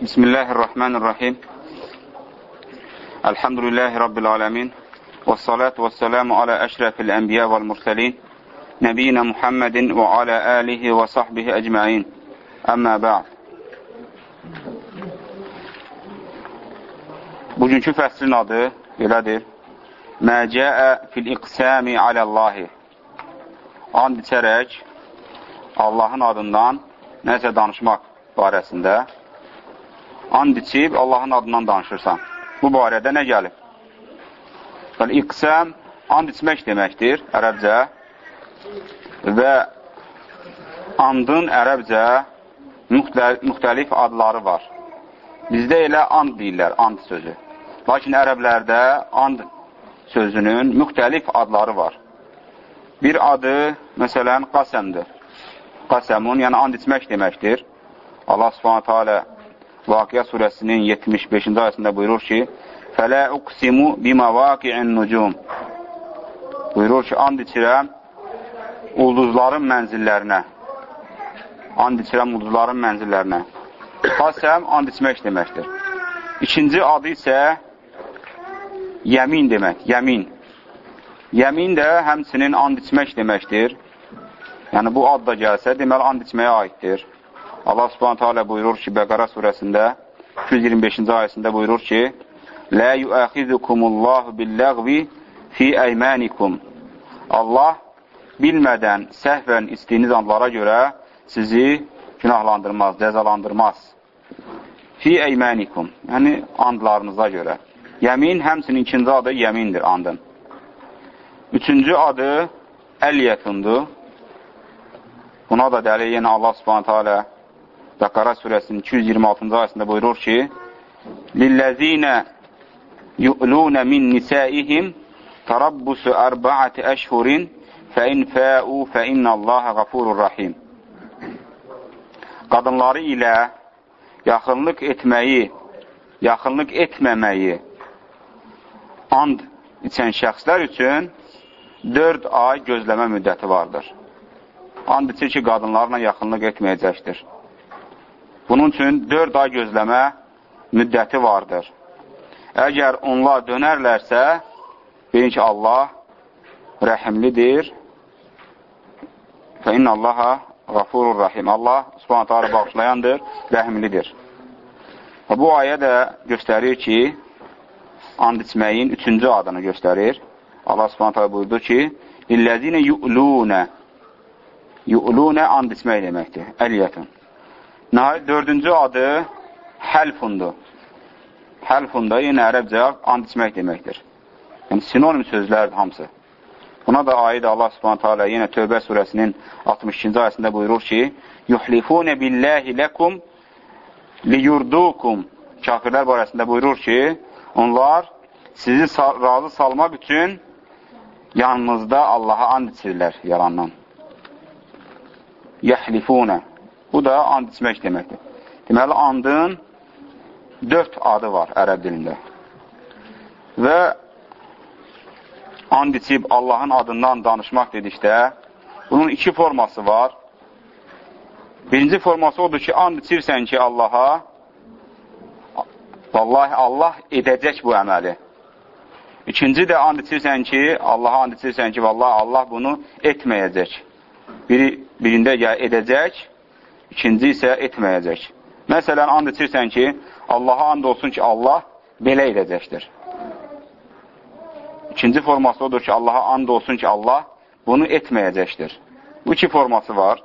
Bismillahirrahmanirrahim. Elhamdülillahi Rabbil alemin. Və salatu və selamu alə əşrəfil ənbiyə vəl mürsəlin. Nəbiyyina Muhammedin və alə əlihi və sahbihi əcməin. Əmmə bə'd. Bugünkü fəslin adı belədir. Mə cəə fil iqsəmi aləllahi. And içərək Allahın adından nəsə danışmaq barəsində and içib Allahın adından danışırsan. Bu barədə nə gəlib? İqsəm and içmək deməkdir ərəbcə və andın ərəbcə müxtəlif adları var. Bizdə elə and deyirlər, and sözü. Lakin ərəblərdə and sözünün müxtəlif adları var. Bir adı, məsələn, qasemdir. Qasemun, yəni and içmək deməkdir. Allah subhanətə alə Vaqiyə surəsinin 75-ci ayəsində buyurur ki, Fələ uqsimu bimavaqi'in nucum Buyurur ki, and içirəm ulduzların mənzillərinə. And içirəm ulduzların mənzillərinə. Qasəm, and içmək deməkdir. İkinci adı isə yəmin demək, yəmin. Yəmin də həmsinin and içmək deməkdir. Yəni, bu ad da gəlsə, deməli, and içməyə aiddir. Allah subhanətə alə buyurur ki, Bəqara surəsində 225-ci ayəsində buyurur ki, Lə yuəxizukumullahu billəğvi fi əymanikum. Allah bilmədən, səhvən istiyiniz andlara görə sizi günahlandırmaz, cəzalandırmaz. Fi əymanikum, yəni andlarınıza görə. Yəmin həmsinin ikinci adı yəmindir andın. Üçüncü adı əliyyətundur. Buna da dəlil yenə Allah subhanətə alə Bəqara surəsinin 226-cı ayəsində buyurur ki, Lilləzinə yu'lunə min nisəihim tərabbusu ərbəəti əşhurin fəin fəu fəinnəllaha qafurur rahim. Qadınları ilə yaxınlıq etməyi, yaxınlıq etməməyi and içən şəxslər üçün 4 ay gözləmə müddəti vardır. And içir ki, qadınlarla yaxınlıq etməyəcəkdir. Bunun üçün 4 ay gözləmə müddəti vardır. Əgər onlar dönərlərsə, bilin ki, Allah rəhimlidir. Fə inna Allaha qafurur rahim. Allah subhanətə alə bağışlayandır, rəhimlidir. Və bu ayə də göstərir ki, and içməyin üçüncü adını göstərir. Allah subhanətə alə buyurdu ki, İlləzinə yu'lunə Yu'lunə and içmək deməkdir. Əliyyətun. Dördüncü adı həlfundur. Həlfun da yenə ərəbcə and içmək deməkdir. Yəni, sinonim sözlərdir hamısı. Buna da aid Allah subhanətə alə yenə Tövbə surəsinin 62-ci ayəsində buyurur ki, Yuhlifunə billəhi ləkum liyurdukum Kafirlər barəsində buyurur ki, onlar sizi razı salmaq üçün yanınızda Allaha and içirlər yalandan. Yəhlifunə Bu da and içmək deməkdir. Deməli, andın dörd adı var ərəb dilində. Və and içib Allahın adından danışmaq dedikdə, bunun iki forması var. Birinci forması odur ki, and içirsən ki, Allaha, vallahi Allah edəcək bu əməli. İkinci də and içirsən ki, Allaha and içirsən ki, vallahi Allah bunu etməyəcək. Biri, birində ya edəcək, ikinci isə etməyəcək. Məsələn, and içirsən ki, Allaha and olsun ki, Allah belə edəcəkdir. İkinci forması odur ki, Allaha and olsun ki, Allah bunu etməyəcəkdir. Bu iki forması var.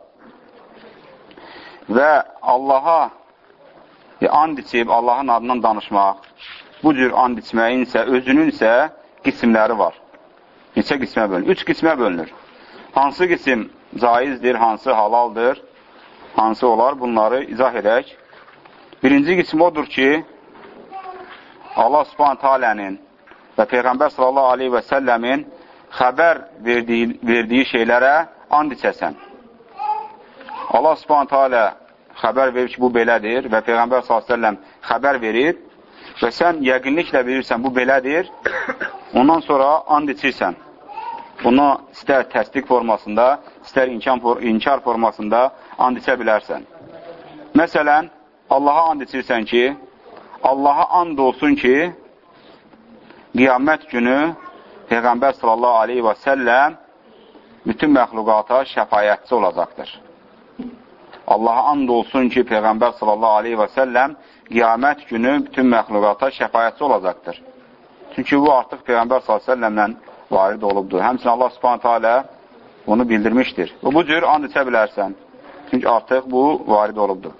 Və Allaha e, and içib, Allahın adından danışmaq, bu cür and içməyin isə, özünün isə qismləri var. Neçə qismə bölünür? Üç qismə bölünür. Hansı qism caizdir, hansı halaldır, hansı olar? Bunları izah edək. Birinci qism odur ki, Allah subhanət alənin və Peyğəmbər sallallahu aleyhi və səlləmin xəbər verdiyi, verdiyi şeylərə and içəsən. Allah subhanət alə xəbər verir ki, bu belədir və Peyğəmbər s.ə.v xəbər verir və sən yəqinliklə verirsən, bu belədir, ondan sonra and içirsən. Bunu istər təsdiq formasında, istər inkar formasında and içə bilərsən. Məsələn, Allaha and içirsən ki, Allaha and olsun ki, qiyamət günü Peyğəmbər sallallahu aleyhi və səlləm bütün məxluqata şəfayətçi olacaqdır. Allaha and olsun ki, Peyğəmbər sallallahu aleyhi və səlləm qiyamət günü bütün məxluqata şəfayətçi olacaqdır. Çünki bu artıq Peyğəmbər sallallahu aleyhi və səlləmlə varid olubdur. Həmçin Allah subhanətə alə bunu bildirmişdir. Bu cür and içə bilərsən. Çünki artıq bu varid olubdur.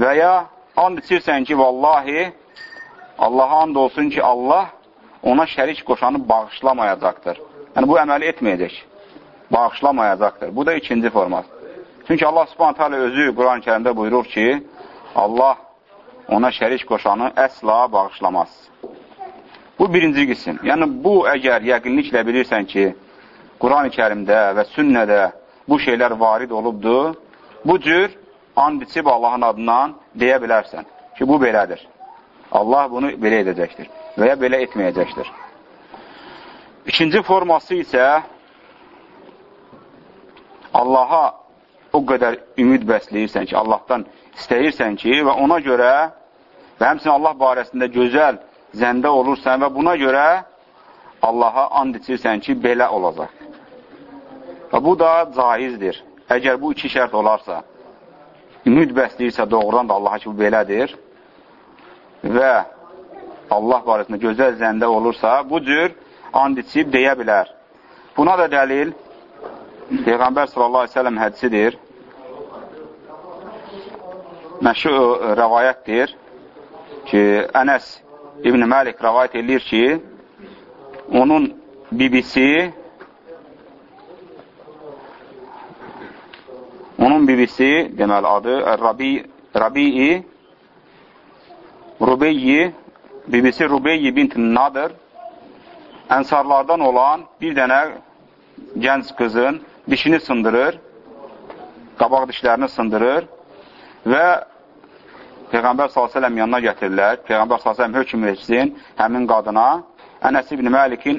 Və ya and içirsən ki, vallahi Allaha and olsun ki, Allah ona şərik qoşanı bağışlamayacaqdır. Yəni, bu əməli etməyəcək. Bağışlamayacaqdır. Bu da ikinci format. Çünki Allah subhanətə alə özü Quran-ı kərimdə buyurur ki, Allah ona şərik qoşanı əsla bağışlamaz. Bu birinci qism. Yəni, bu əgər yəqinliklə bilirsən ki, Quran-ı kərimdə və sünnədə bu şeylər varid olubdur, bu cür and içib Allahın adından deyə bilərsən ki, bu belədir. Allah bunu belə edəcəkdir və ya belə etməyəcəkdir. İkinci forması isə Allaha o qədər ümid bəsləyirsən ki, Allahdan istəyirsən ki, və ona görə və həmçinin Allah barəsində gözəl zəndə olursan və buna görə Allaha and içirsən ki, belə olacaq. Və bu da caizdir. Əgər bu iki şərt olarsa, ümid bəsləyirsə doğrudan da Allaha ki, bu belədir və Allah barəsində gözəl zəndə olursa, bu cür and içib deyə bilər. Buna da dəlil Peyğəmbər sallallahu aleyhi ve sellem hədisidir. Məşhur rəvayətdir ki, Ənəs İbn Məlik rəvayət edir ki, onun bibisi onun bibisi, deməli adı Rabi, Rabi'i Rubeyyi bibisi Rubeyyi bint Nadır ənsarlardan olan bir dənə gənc qızın dişini sındırır, qabaq dişlərini sındırır və Peyğəmbər s.ə.v yanına gətirirlər. Peyğəmbər s.ə.v hökm etsin həmin qadına. Ənəs ibn Məlikin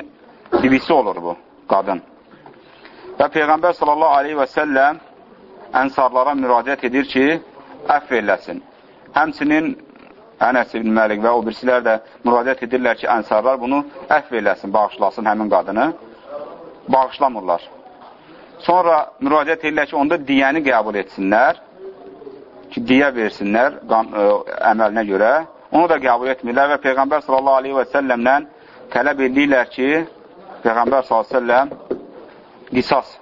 bibisi olur bu qadın. Və Peyğəmbər s.ə.v ənsarlara müraciət edir ki, əff eləsin. Həmçinin Ənəs ibn Məlik və o birisilər də müraciət edirlər ki, ənsarlar bunu əff eləsin, bağışlasın həmin qadını. Bağışlamırlar. Sonra müraciət edirlər ki, onda diyəni qəbul etsinlər, ki, diyə versinlər qan, ə, e, əməlinə görə. Onu da qəbul etmirlər və Peyğəmbər sallallahu aleyhi və səlləmlə tələb edirlər ki, Peyğəmbər sallallahu aleyhi və səlləm qisas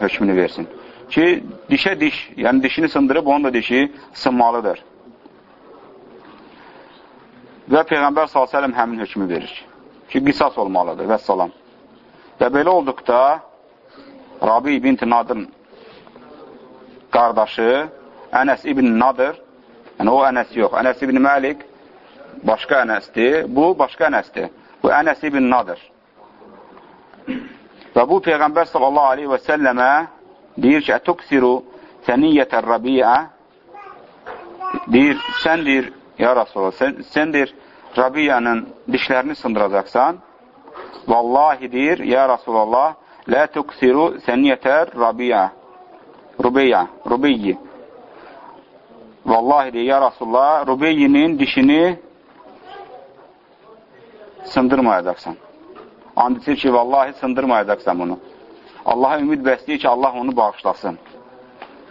hökmünü versin. Ki, dişə diş, yəni dişini sındırıb, onun da dişi sınmalıdır. Və Peyğəmbər s.ə.v həmin hökmü verir ki, qisas olmalıdır və salam. Və belə olduqda Rabi ibn Nadırın qardaşı Ənəs ibn Nadır, yəni o Ənəs yox, Ənəs ibn Məlik başqa Ənəsdir, bu başqa Ənəsdir. Bu Ənəs ibn Nadır. Və bu Peyğəmbər sallallahu aleyhi və səlləmə deyir ki, Ətuksiru səniyyətər Rabiyə deyir, sən deyir, ya Rasulullah, sən, sən deyir, Rabiyənin dişlərini sındıracaqsan, vallahi deyir, ya Rasulullah, Lə tuksiru səniyyətər Rabiya. Rubeyya, Rubeyyi. Vallahi deyir, ya Rasulullah, Rubeyyinin dişini sındırmayacaqsan. And içir ki, vallahi sındırmayacaqsan bunu. Allaha ümid bəsləyir ki, Allah onu bağışlasın.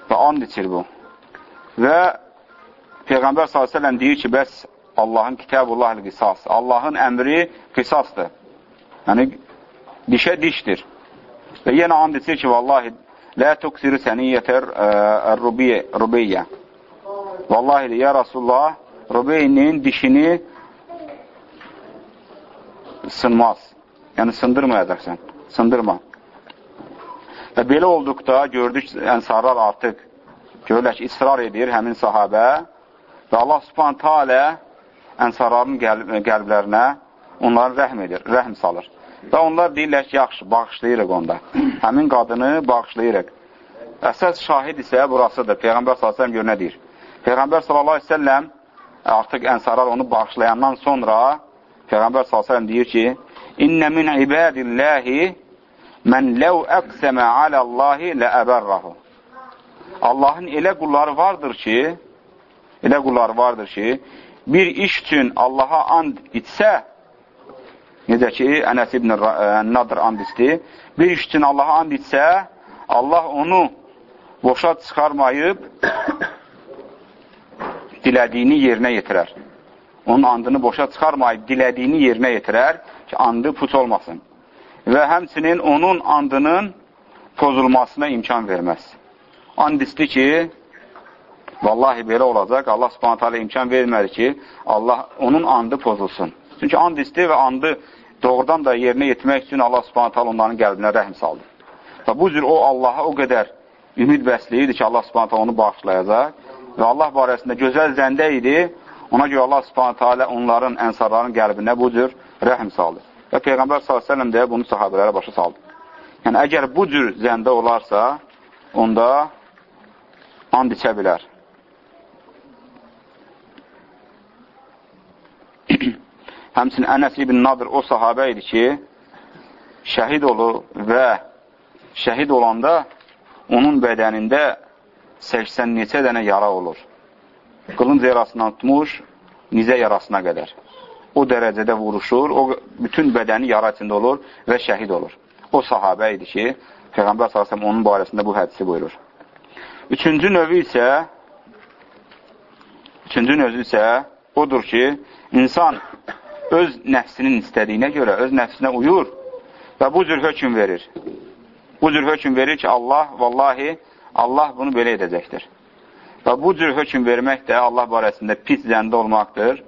Və and içir bu. Və Peyğəmbər s.ə.v deyir ki, bəs Allahın kitabullah qisas. Allahın əmri qisasdır. Yəni, dişə dişdir. Və yenə and içir ki, vallahi, lə tuksiru səniyyətər rubiyyə. Vallahi, ya Rasulullah, rubiyinin dişini sınmaz. Yəni, sındırmayacaqsan. Sındırma. Və belə olduqda gördük, ənsarlar artıq görürlər ki, israr edir həmin sahabə və Allah subhanətə alə ənsarların qəlb qəlblərinə onları rəhm edir, rəhm salır. Və onlar deyirlər ki, yaxşı, bağışlayırıq onda. Həmin qadını bağışlayırıq. Əsas şahid isə burasıdır. Peyğəmbər s.ə.v gör nə deyir? Peyğəmbər s.ə.v artıq ənsarar onu bağışlayandan sonra Peyğəmbər s.ə.v deyir ki, İnnə min ibadilləhi mən ləv əqsəmə aləllahi lə əbərrahu. Allahın elə qulları vardır ki, elə qullar vardır ki, bir iş üçün Allaha and itsə, necə ki, Ənəs ibn Nadir and içdi, bir iş üçün Allaha and itsə, Allah onu boşa çıxarmayıb, dilədiyini yerinə yetirər. Onun andını boşa çıxarmayıb, dilədiyini yerinə yetirər ki, andı puç olmasın. Və həmçinin onun andının pozulmasına imkan verməz. And isti ki, vallahi belə olacaq, Allah subhanət hələ imkan vermədi ki, Allah onun andı pozulsun. Çünki and isti və andı doğrudan da yerinə yetmək üçün Allah subhanət hələ onların qəlbinə rəhm saldı. Və bu cür o Allaha o qədər ümid bəsləyirdi ki, Allah subhanət hələ onu bağışlayacaq və Allah barəsində gözəl zəndə idi, ona görə Allah subhanət hələ onların, ənsarların qəlbinə bu cür rəhm saldı. Və Peyğəmbər s.ə.v də bunu sahabələrə başa saldı. Yəni, əgər bu cür zəndə olarsa, onda and içə bilər. Həmçin Ənəs ibn Nadir o sahabə idi ki, şəhid olur və şəhid olanda onun bədənində 80 neçə dənə yara olur. Qılınc yarasından tutmuş, nizə yarasına qədər. O dərəcədə vuruşur, o bütün bədəni yara içində olur və şəhid olur. O sahabə idi ki, Peyğəmbər s.ə.v onun barəsində bu hədisi buyurur. Üçüncü növü isə üçüncü növü isə odur ki, insan öz nəfsinin istədiyinə görə, öz nəfsinə uyur və bu cür hökum verir. Bu cür hökum verir ki, Allah, vallahi, Allah bunu belə edəcəkdir. Və bu cür hökum vermək də Allah barəsində pis zəndə olmaqdır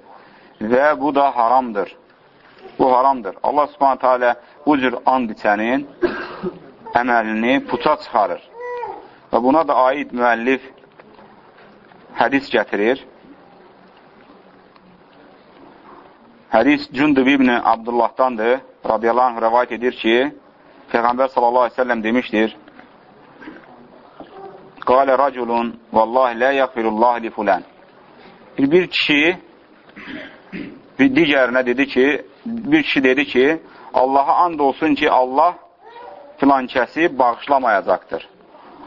və bu da haramdır. Bu haramdır. Allah subhanətə alə bu cür and içənin əməlini puça çıxarır. Və buna da aid müəllif hədis gətirir. Hədis Cündüb ibn Abdullahdandır, radiyallahu anh rəvayət edir ki, Peyğəmbər sallallahu aleyhi ve sellem demişdir, Qalə raculun, vallahi lə yəqfirullah li fulən. Bir, kişi digərinə dedi ki, bir kişi dedi ki, Allaha and olsun ki, Allah filan kəsi bağışlamayacaqdır.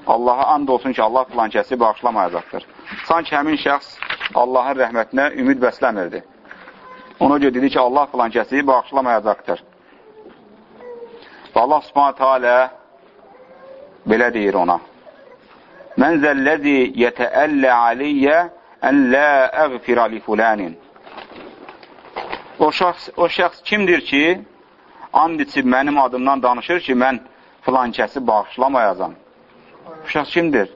Allaha and olsun ki, Allah filan kəsi bağışlamayacaqdır. Sanki həmin şəxs Allahın rəhmətinə ümid bəsləmirdi. Ona görə dedi ki, Allah filan kəsi bağışlamayacaqdır. Və Allah subhanətə alə belə deyir ona. Mən zəlləzi yətəəllə aliyyə ən lə əğfirə li fulanin. O şəxs, o şəxs kimdir ki, and içib mənim adımdan danışır ki, mən filan kəsi bağışlamayacam. Bu şəxs kimdir?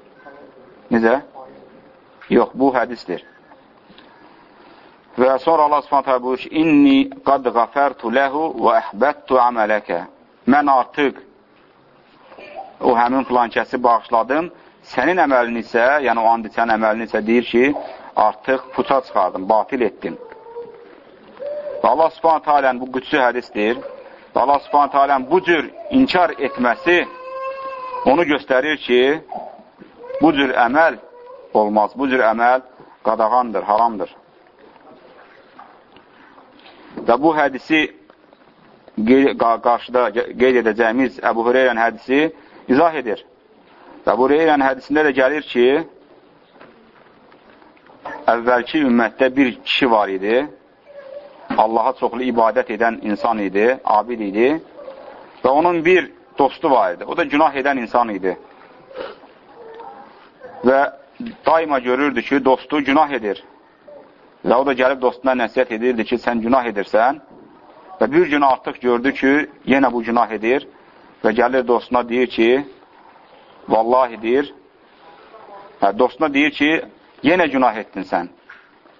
Necə? Yox, bu hədisdir. Və sonra Allah subhanətə buyur ki, İnni qad qafərtu ləhu və əhbəttu əmələkə. Mən artıq o həmin filan kəsi bağışladım. Sənin əməlini isə, yəni o and içən əməlini isə deyir ki, artıq puça çıxardım, batil etdim. Və Allah subhanətə alən bu qüdsü hədisdir. Və Allah subhanətə alən bu cür inkar etməsi onu göstərir ki, bu cür əməl olmaz. Bu cür əməl qadağandır, haramdır. Və bu hədisi qarşıda qeyd edəcəyimiz Əbu Hüreyrən hədisi izah edir. Və bu Hüreyrən hədisində də gəlir ki, əvvəlki ümmətdə bir kişi var idi Allaha çoxlu ibadət edən insan idi, abid idi və onun bir dostu var idi. O da günah edən insan idi. Və daima görürdü ki, dostu günah edir. Və o da gəlib dostuna nəsiyyət edirdi ki, sən günah edirsən və bir gün artıq gördü ki, yenə bu günah edir və gəlir dostuna deyir ki, vallahi deyir, hə, dostuna deyir ki, yenə günah etdin sən.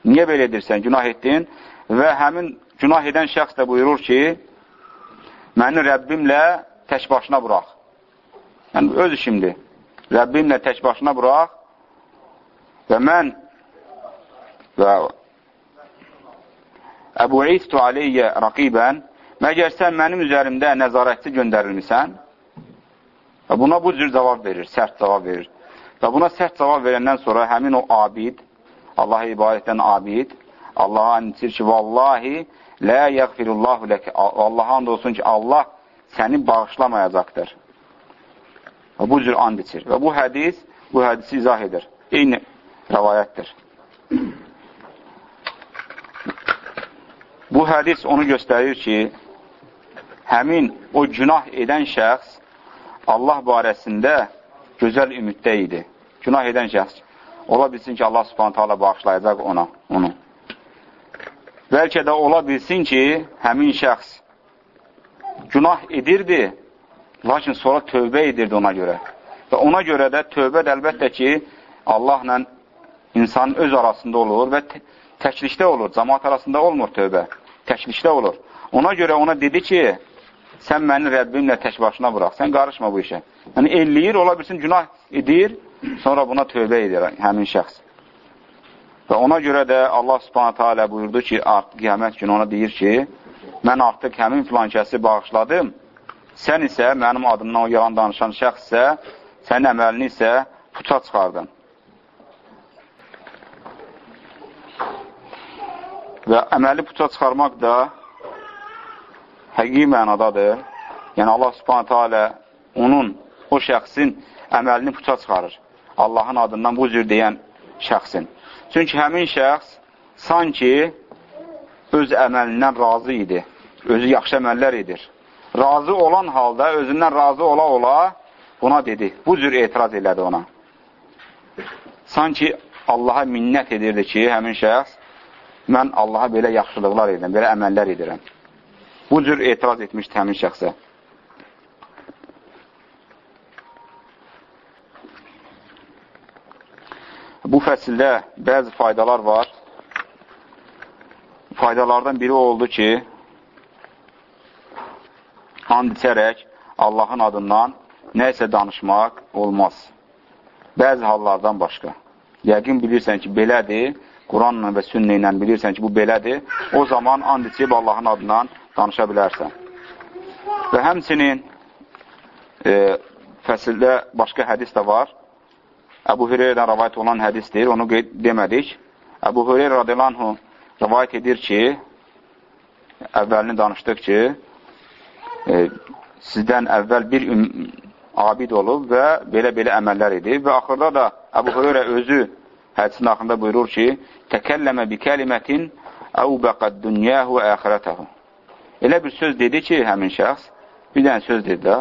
Niyə belə edirsən? Günah etdin və həmin günah edən şəxs də buyurur ki, məni Rəbbimlə tək başına burax. Yəni, öz işimdir. Rəbbimlə tək başına burax və mən və Əbu İstu aleyyə raqibən məgər sən mənim üzərimdə nəzarətçi göndərilmisən? Və buna bu cür cavab verir, sərt cavab verir. Və buna sərt cavab verəndən sonra həmin o abid, Allaha ibadətdən abid, Allaha anıtır ki, vallahi lə yəğfirullahu ləkə. Allaha and olsun ki, Allah səni bağışlamayacaqdır. Və bu cür and içir. Və bu hədis, bu hədisi izah edir. Eyni rəvayətdir. Bu hədis onu göstərir ki, həmin o günah edən şəxs Allah barəsində gözəl ümiddə idi. Günah edən şəxs. Ola bilsin ki, Allah subhanətə hala bağışlayacaq ona, onu. Bəlkə də ola bilsin ki, həmin şəxs günah edirdi, lakin sonra tövbə edirdi ona görə. Və ona görə də tövbə də əlbəttə ki, Allahla insanın öz arasında olur və təklikdə olur. Cəmaat arasında olmur tövbə. Təklikdə olur. Ona görə ona dedi ki, sən məni Rəbbimlə tək başına bıraq, sən qarışma bu işə. Yəni, elləyir, ola bilsin, günah edir, sonra buna tövbə edir həmin şəxs. Və ona görə də Allah subhanətə alə buyurdu ki, artıq qiyamət günü ona deyir ki, mən artıq həmin filan kəsi bağışladım, sən isə mənim adımdan o yalan danışan şəxs isə, sənin əməlini isə puça çıxardın. Və əməli puça çıxarmaq da həqiqi mənadadır. Yəni, Allah subhanətə alə onun, o şəxsin əməlini puça çıxarır. Allahın adından bu cür deyən şəxsin. Çünki həmin şəxs sanki öz əməlindən razı idi. Özü yaxşı əməllər edir. Razı olan halda, özündən razı ola-ola buna dedi. Bu cür etiraz elədi ona. Sanki Allaha minnət edirdi ki, həmin şəxs mən Allaha belə yaxşılıqlar edirəm, belə əməllər edirəm. Bu cür etiraz etmişdi həmin şəxsə. Bu fəsildə bəzi faydalar var. Faydalardan biri oldu ki, and içərək Allahın adından nəysə danışmaq olmaz. Bəzi hallardan başqa. Yəqin bilirsən ki, belədir, Quranla və sünnə ilə bilirsən ki, bu belədir, o zaman and içib Allahın adından danışa bilərsən. Və həmçinin e, fəsildə başqa hədis də var. Əbu Hüreyrədən rəvayət olan hədisdir, onu qeyd demədik. Əbu Hüreyrə radiyalanhu rəvayət edir ki, əvvəlini danışdıq ki, e, sizdən əvvəl bir abid olub və belə-belə əməllər edib və axırda da Əbu Hüreyrə özü hədisin axında buyurur ki, təkəlləmə bi kəlimətin əvbəqəd dünyəhu əxirətəhu. Elə bir söz dedi ki, həmin şəxs, bir dənə söz dedi də,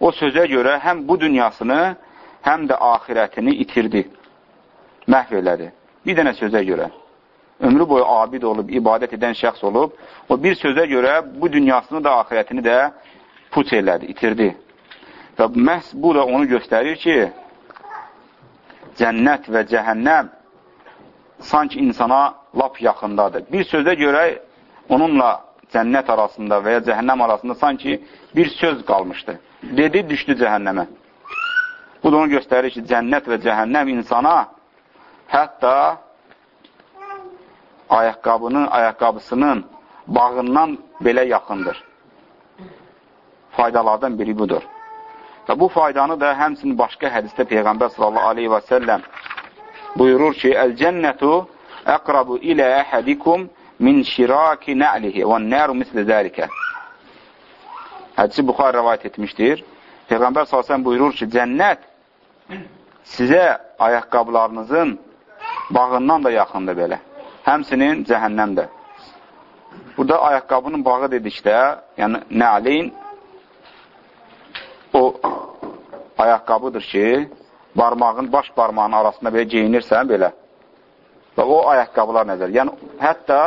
o sözə görə həm bu dünyasını, həm də ahirətini itirdi, məhv elədi. Bir dənə sözə görə. Ömrü boyu abid olub, ibadət edən şəxs olub, o bir sözə görə bu dünyasını da, ahirətini də puç elədi, itirdi. Və məhz bu da onu göstərir ki, cənnət və cəhənnəm sanki insana lap yaxındadır. Bir sözə görə onunla cənnət arasında və ya cəhənnəm arasında sanki bir söz qalmışdı. Dedi, düşdü cəhənnəmə. Bu da onu göstərir ki, cənnət və cəhənnəm insana hətta ayaqqabının, ayaqqabısının bağından belə yaxındır. Faydalardan biri budur. Və bu faydanı da həmsinin başqa hədisdə Peyğəmbər sallallahu aleyhi və səlləm buyurur ki, Əl-cənnətu əqrabu ilə əhədikum min şiraki nə'lihi və nəru misli zəlikə. Hədisi Buxar rəvayət etmişdir. Peyğəmbər sallallahu buyurur ki, cənnət sizə ayaqqabılarınızın bağından da yaxındır belə. Həmsinin cəhənnəm də. Burada ayaqqabının bağı dedikdə, yəni nə'lin o ayaqqabıdır ki, barmağın, baş barmağın arasında belə geyinirsən, belə. Və o ayaqqabılar nəzər. Yəni, hətta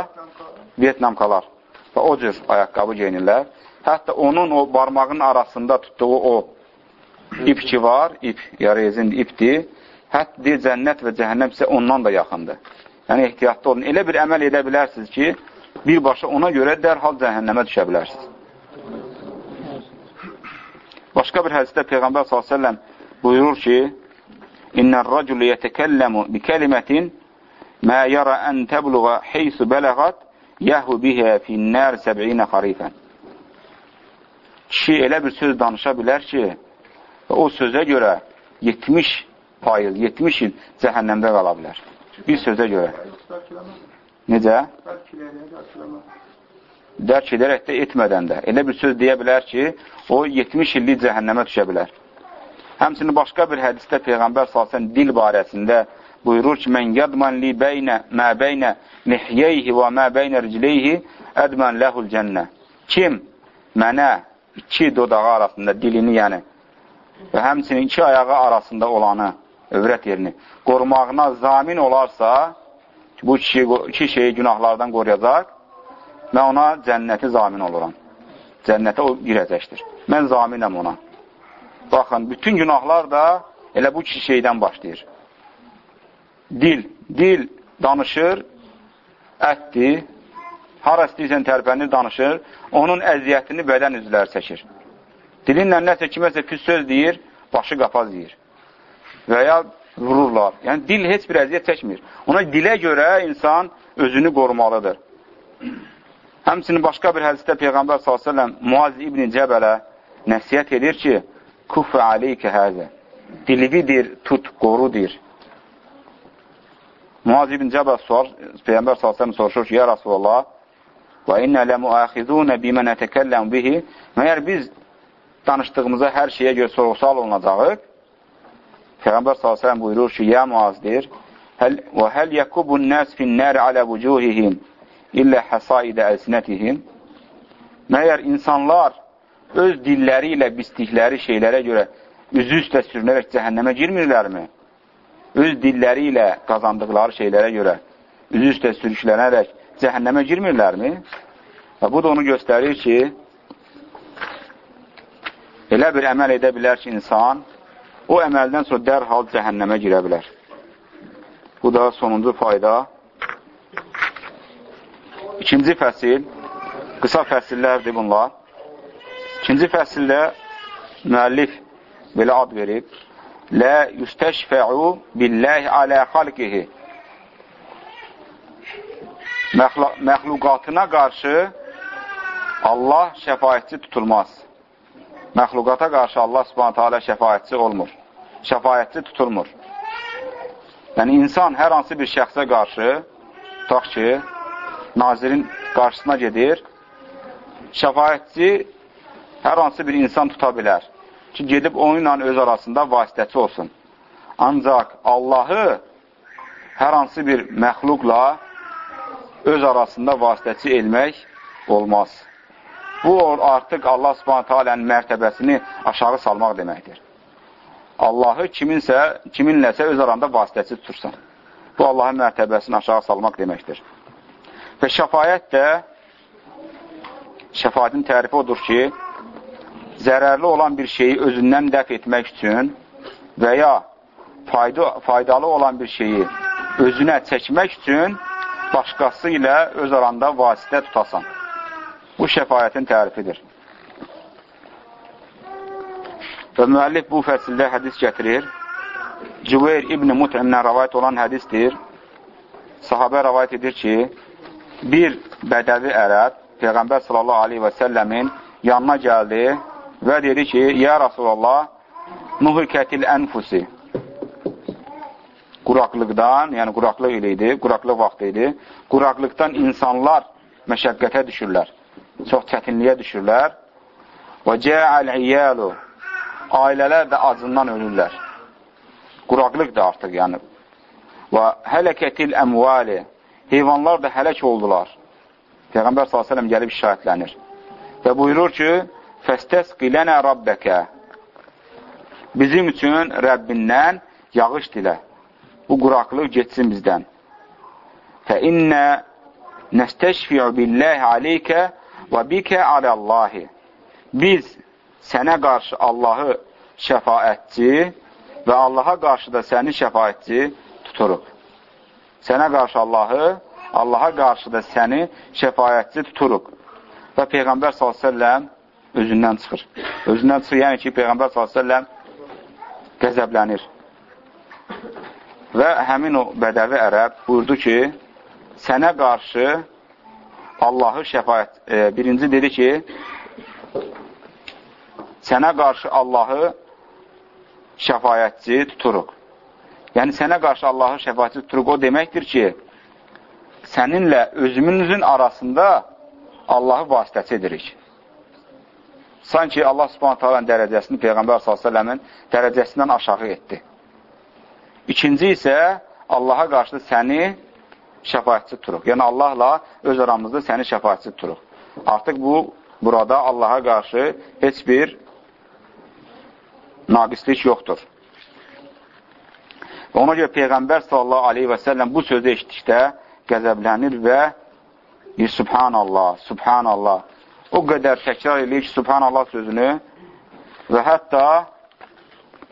Vietnamkalar və o cür ayaqqabı geyinirlər. Hətta onun o barmağın arasında tutduğu o ip ki var, ip, ya rezin ipdir. Deyir, cənnət və cəhənnəm sizə ondan da yaxındır. Yəni, ehtiyatlı olun. Elə bir əməl edə bilərsiniz ki, birbaşa ona görə dərhal cəhənnəmə düşə bilərsiniz. Başqa bir hədisdə Peyğəmbər s.ə.v buyurur ki, İnnər rəculü yətəkəlləmu bi kəlimətin mə yərə ən təbluğa heysu bələğat yəhvu bihə finnər səb'inə xarifən. Kişi elə bir söz danışa bilər ki, o sözə görə 70 faiz, 70 il cəhənnəmdə qala bilər. Bir sözə görə. Necə? dərk edərək də etmədən də. Elə bir söz deyə bilər ki, o 70 illik cəhənnəmə düşə bilər. Həmçinin başqa bir hədisdə Peyğəmbər salsən dil barəsində buyurur ki, mən yadman li beynə, mə beynə lihyeyhi və mə beynə ricleyhi ədmən ləhul cənnə. Kim mənə iki dodağı arasında, dilini yəni, və həmçinin iki ayağı arasında olanı, övrət yerini qorumağına zamin olarsa, bu kişi, iki şeyi günahlardan qoruyacaq, mən ona cənnəti zamin oluram. Cənnətə o girəcəkdir. Mən zaminəm ona. Baxın, bütün günahlar da elə bu iki şeydən başlayır. Dil, dil danışır, ətdir, hara istəyirsən tərpənir, danışır, onun əziyyətini bədən üzvləri çəkir. Dilinlə nəsə kiməsə pis söz deyir, başı qapaz deyir. Və ya vururlar. Yəni, dil heç bir əziyyət çəkmir. Ona dilə görə insan özünü qorumalıdır. Həmçinin başqa bir hədisdə Peyğəmbər s.ə.v Muaz ibn Cəbələ nəsiyyət edir ki, kuffə aleykə həzə. Dilividir, tut, qorudir. Muaz ibn Cəbəl sual, Peyğəmbər s.ə.v soruşur ki, ya Rasulallah, və innə ləmuəxizunə bimə nətəkəlləm bihi, məyər biz danışdığımıza hər şeyə görə sorğusal olunacağıq? Peyğəmbər s.ə.v buyurur ki, ya Muaz deyir, və həl yəkubun nəs finnəri alə vücuhihim illə həsaidə əlsinətihim Məyər insanlar öz dilləri ilə bistikləri şeylərə görə üzü üstə sürünərək cəhənnəmə girmirlərmi? Öz dilləri ilə qazandıqları şeylərə görə üzü üstə sürüklənərək cəhənnəmə girmirlərmi? Və bu da onu göstərir ki, elə bir əməl edə bilər ki, insan o əməldən sonra dərhal cəhənnəmə girə bilər. Bu da sonuncu fayda. İkinci fəsil, qısa fəsillərdir bunlar. İkinci fəsildə müəllif belə ad verib, Lə yüstəşfə'u billəhi alə xalqihi Məxluqatına qarşı Allah şəfayətçi tutulmaz. Məxluqata qarşı Allah subhanətə alə şəfayətçi olmur. Şəfayətçi tutulmur. Yəni, insan hər hansı bir şəxsə qarşı, tutaq ki, nazirin qarşısına gedir, şəfayətçi hər hansı bir insan tuta bilər ki, gedib onu ilə öz arasında vasitəçi olsun. Ancaq Allahı hər hansı bir məxluqla öz arasında vasitəçi elmək olmaz. Bu, artıq Allah subhanətə alənin mərtəbəsini aşağı salmaq deməkdir. Allahı kiminsə, kiminləsə öz aranda vasitəçi tutursan. Bu, Allahın mərtəbəsini aşağı salmaq deməkdir. Və şəfayət də, şəfayətin tərifi odur ki, zərərli olan bir şeyi özündən dəf etmək üçün və ya fayda, faydalı olan bir şeyi özünə çəkmək üçün başqası ilə öz aranda vasitə tutasan. Bu şəfayətin tərifidir. Və müəllif bu fəsildə hədis gətirir. Cüveyr İbn-i Mut'imdən rəvayət olan hədisdir. Sahabə rəvayət edir ki, bir bədəvi ərəb Peyğəmbər sallallahu aleyhi və səlləmin yanına gəldi və dedi ki, Ya Rasulallah, muhikətil ənfusi quraqlıqdan, yəni quraqlıq ilə idi, quraqlıq vaxtı idi, quraqlıqdan insanlar məşəqqətə düşürlər, çox çətinliyə düşürlər və cəəl-iyyəlu ailələr də acından ölürlər. Quraqlıq da artıq yəni. Və hələkətil əmvali heyvanlar da hələk oldular. Peyğəmbər s.ə.v gəlib şahidlənir. Və buyurur ki, fəstəsqilənə rabbəkə bizim üçün Rəbbindən yağış dilə. Bu quraqlıq getsin bizdən. Fə innə nəstəşfi'u billəhi aleykə və bikə aləllahi. Biz sənə qarşı Allahı şəfaətçi və Allaha qarşı da səni şəfaətçi tuturuq. Sənə qarşı Allahı, Allaha qarşı da səni şəfaətçi tuturuq. Və Peyğəmbər s.ə.v özündən çıxır. Özündən çıxır, yəni ki, Peyğəmbər s.ə.v qəzəblənir. Və həmin o bədəvi ərəb buyurdu ki, sənə qarşı Allahı şəfayət, e, birinci dedi ki, sənə qarşı Allahı şəfayətçi tuturuq. Yəni, sənə qarşı Allahı şəfayətçi tuturuq o deməkdir ki, səninlə özümüzün arasında Allahı vasitəçi edirik. Sanki Allah subhanət hələ dərəcəsini Peyğəmbər s.ə.v-in dərəcəsindən aşağı etdi. İkinci isə Allaha qarşı səni şəfayətçi tuturuq. Yəni, Allahla öz aramızda səni şəfayətçi tuturuq. Artıq bu, burada Allaha qarşı heç bir naqislik yoxdur. Və ona görə Peyğəmbər sallallahu aleyhi və səlləm bu sözü eşitdikdə qəzəblənir və deyir, Subhanallah, Subhanallah. O qədər təkrar edir ki, Subhanallah sözünü və hətta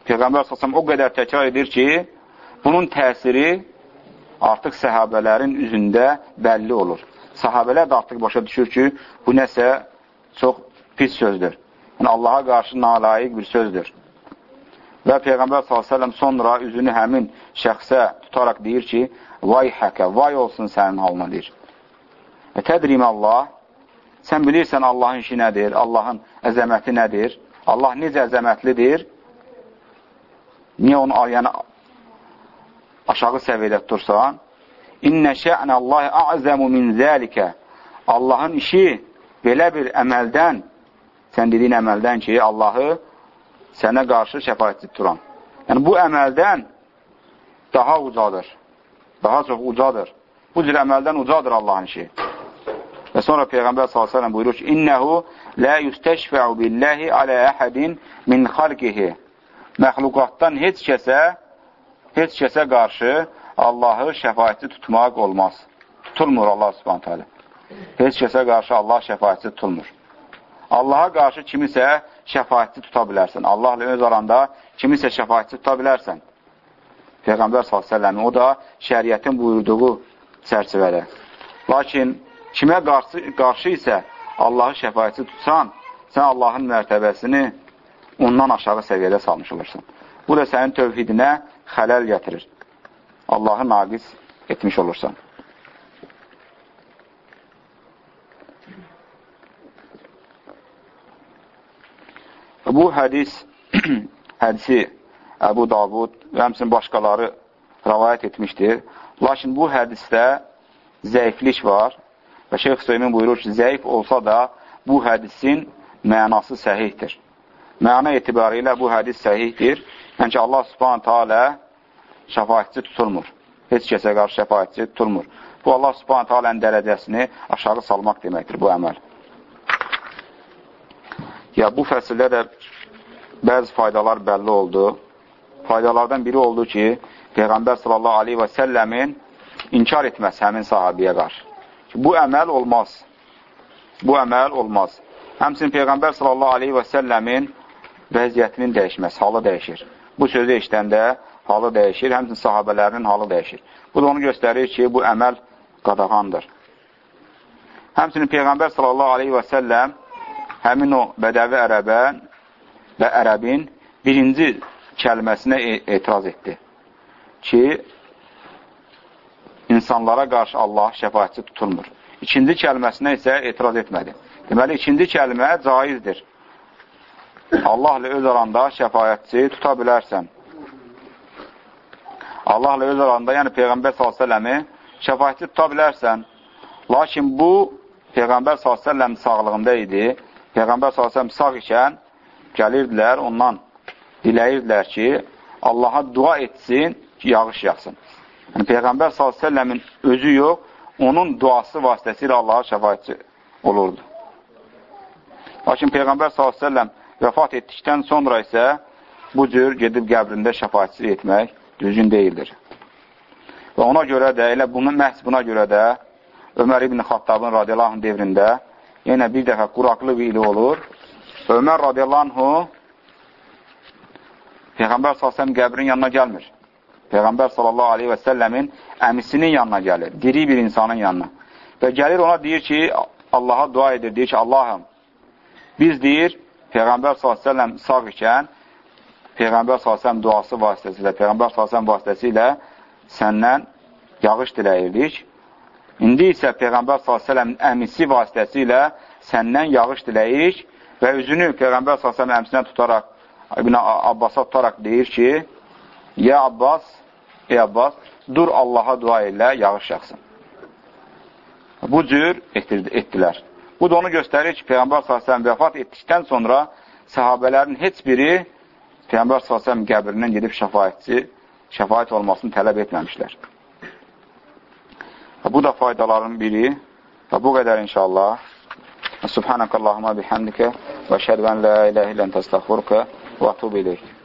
Peyğəmbər sallallahu o qədər təkrar edir ki, bunun təsiri artıq səhabələrin üzündə bəlli olur. Sahabələr də artıq başa düşür ki, bu nəsə çox pis sözdür. Yəni, Allaha qarşı nalayiq bir sözdür. Və Peyğəmbər s.ə.v sonra üzünü həmin şəxsə tutaraq deyir ki, vay həkə, vay olsun sənin halına deyir. Və tədrim Allah, sən bilirsən Allahın işi nədir, Allahın əzəməti nədir, Allah necə əzəmətlidir, niyə onu yəni, aşağı səviyyədə tutursan, İnnə şə'nə Allahi a'zəmu min zəlikə Allahın işi belə bir əməldən, sən dediyin əməldən ki, Allahı sənə qarşı şəfayətçi tuturan. Yəni, bu əməldən daha ucadır. Daha çox ucadır. Bu cür əməldən ucadır Allahın işi. Və sonra Peyğəmbər s.ə.v buyurur ki, İnnəhu lə yüstəşfəu billəhi alə əhədin min xalqihi. Məxluqatdan heç kəsə, heç kəsə qarşı Allahı şəfayətçi tutmaq olmaz. Tutulmur Allah subhanətə alə. Heç kəsə qarşı Allah şəfayətçi tutulmur. Allaha qarşı kimisə şəfayətçi tuta bilərsən. Allahla öz aranda kimisə şəfayətçi tuta bilərsən. Peyğəmbər s.ə.v o da şəriyyətin buyurduğu çərçivədə. Lakin kimə qarşı, qarşı isə Allahı şəfayətçi tutsan, sən Allahın mərtəbəsini ondan aşağı səviyyədə salmış olursan. Bu da sənin tövhidinə xələl gətirir. Allahı naqis etmiş olursan. Bu hədis, hədisi Əbu Davud və həmsin başqaları rəvayət etmişdir. Lakin bu hədisdə zəiflik var və Şeyx Söymin buyurur ki, zəif olsa da bu hədisin mənası səhihdir. Məna etibarilə bu hədis səhihdir. Yəni ki, Allah subhanətə alə şəfayətçi tutulmur. Heç kəsə qarşı şəfayətçi tutulmur. Bu, Allah subhanətə alənin dərəcəsini aşağı salmaq deməkdir bu əməl. Ya bu fəsildə də bəzi faydalar bəlli oldu. Faydalardan biri oldu ki, Peyğəmbər sallallahu aleyhi və səlləmin inkar etməz həmin sahabiyə qarşı. Bu əməl olmaz. Bu əməl olmaz. Həmçinin Peyğəmbər sallallahu aleyhi və səlləmin vəziyyətinin dəyişməz, halı dəyişir. Bu sözü eşidəndə halı dəyişir, həmçinin sahabələrinin halı dəyişir. Bu da onu göstərir ki, bu əməl qadağandır. Həmçinin Peyğəmbər sallallahu aleyhi və səlləm həmin o bədəvi ərəbən və ərəbin birinci kəlməsinə e etiraz etdi ki, insanlara qarşı Allah şəfayətçi tutulmur. İkinci kəlməsinə isə etiraz etmədi. Deməli, ikinci kəlmə caizdir. Allahla öz aranda şəfayətçi tuta bilərsən. Allahla öz aranda, yəni Peyğəmbər s.ə.v-i şəfayətçi tuta bilərsən. Lakin bu, Peyğəmbər s.ə.v sağlığında idi Peyğəmbər s.ə.v sağ ikən gəlirdilər, ondan diləyirdilər ki, Allaha dua etsin ki, yağış yaxsın. Yəni, Peyğəmbər s.ə.v-in özü yox, onun duası vasitəsilə Allaha şəfayətçi olurdu. Lakin Peyğəmbər s.ə.v vəfat etdikdən sonra isə bu cür gedib qəbrində şəfayətçi etmək düzgün deyildir. Və ona görə də, elə bunu, məhz buna görə də Ömər ibn Xattabın radiyallahu devrində yenə bir dəfə quraqlıq ili olur. Ömər radiyallahu Peyğəmbər s.ə.v qəbrin yanına gəlmir. Peyğəmbər sallallahu aleyhi və səlləmin əmisinin yanına gəlir, diri bir insanın yanına. Və gəlir ona deyir ki, Allaha dua edir, deyir ki, Allahım, biz deyir, Peyğəmbər s.ə.v sağ ikən, Peyğəmbər s.ə.v duası vasitəsilə, Peyğəmbər s.ə.v vasitəsilə səndən yağış diləyirdik. İndi isə Peyğəmbər s.ə.v-in əmisi vasitəsilə səndən yağış diləyirik və üzünü Peyğəmbər s.ə.v əmsinə tutaraq, İbn Abbasa tutaraq deyir ki, Ya Abbas, ey Abbas, dur Allaha dua elə, yağış yaxsın. Bu cür etdilər. Bu da onu göstərir ki, Peyğəmbər s.ə.v vəfat etdikdən sonra səhabələrin heç biri Peyğəmbər s.ə.v qəbrindən gedib şəfayətçi şəfayət olmasını tələb etməmişlər. Və bu da faydaların biri. Və bu qədər inşallah. Subhanəkə Allahumma bihamdikə və şəhədən la iləhə illən təstəxvurkə və atub iləyik.